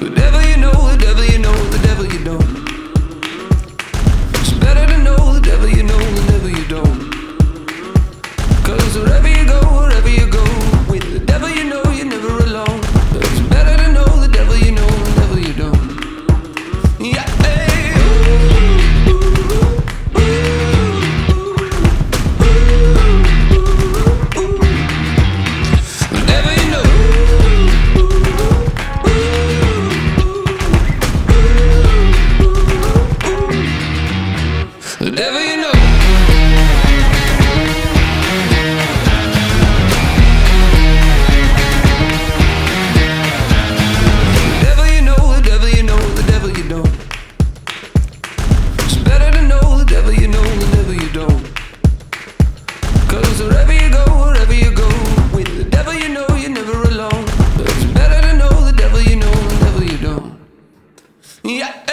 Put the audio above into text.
The devil you know, the devil you know, the devil you know. Yeah.